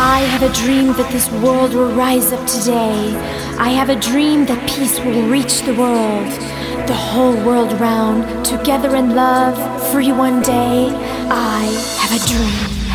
I have a dream that this world will rise up today. I have a dream that peace will reach the world. The whole world round, together in love, free one day. I have a dream.